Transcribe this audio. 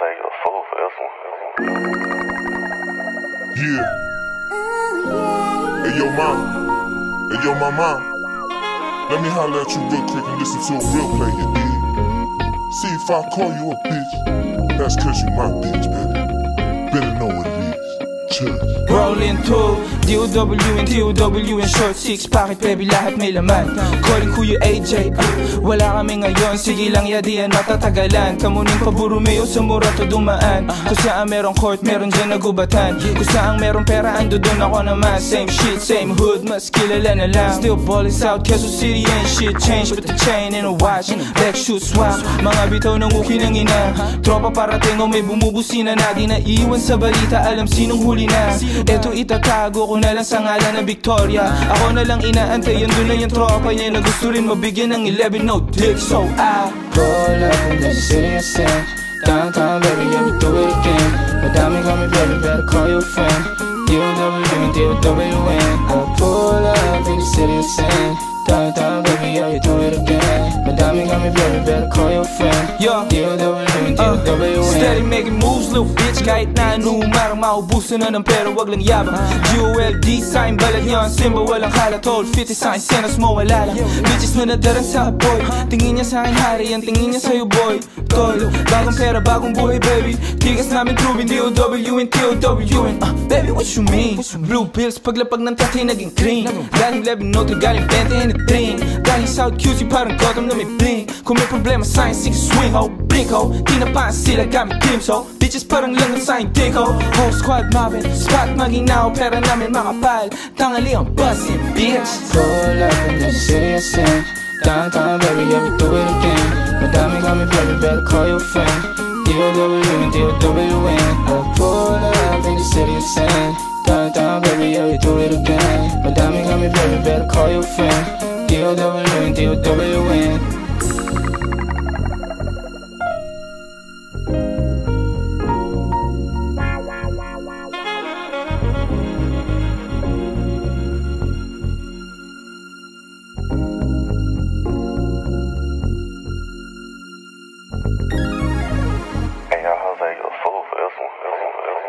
a fool for this one. Yeah. Hey, yo, mom. Hey, yo, my mom. Let me holler at you real quick and listen to a real play, you? See if I call you a bitch, that's cause you my bitch, baby. Rollin' to DOW and DOW and short six Bakit baby lahat may laman Calling Kuya AJ ah, Wala kami ngayon Sige lang yadian matatagalan. Kamuning paburumeo sa mura to dumaan. Kung saan merong court meron dyan nagubatan Kung saan merong pera ando doon ako naman. Same shit, same hood, mas kilala na lang. Still ballin' out, Quezon City ain't shit Change with the chain and a watch. Leg shoot swap Mga bitaw ng uki ng ina. Tropa parating o may bumubusina na Di na iwan sa balita alam sinong huli na Eto itatago ko na lang sa ngalan ng Victoria. Ako na lang inaantay Doon na yung tropa niya na gusto rin mabigyan ng 11 no dick So I Pull up and sin Downtown, baby, yeah, we do it again Madami kami, baby, better call your friend. D-O-W and D-O-W-N I pull up in the city and sin Downtown, baby, yeah, we do it steady making moves, little bitch Kahit na ano, marang maubusan na ng pera Wag lang yabang G-O-L-D, sign balat yan Simba walang halat All 50 signs, senos mo wala lang Bitches na nadarang sa boy. Tingin niya sa akin hari Ang tingin niya sa'yo boy. Tol, bagong pera, bagong buhay baby. Tigas namin proving D-O-W and T-O-W-N uh, Baby, what you mean? Blue pills, paglapag ng tatay naging green. Galing 11 note, galing 20 and a dream Galing South QC, parang Gotham na may bling. Kung may problema sa'kin, sige swing ho Blink ho, di na pa sila gamit ho Bitches parang lang sa ho. Whole squad mobbing, spot maging now Pera namin makapal, tangali ang bussin' bitch. Pull up and sin Downtown, baby, yeah, we do it again. Madami kami, baby, better call your friend. D-O-W and D-O-W-N I pull up in the city and sin Downtown, baby, yeah, we do it again. Madami kami, baby, better call your friend. D-O-W and D-O-W-N I don't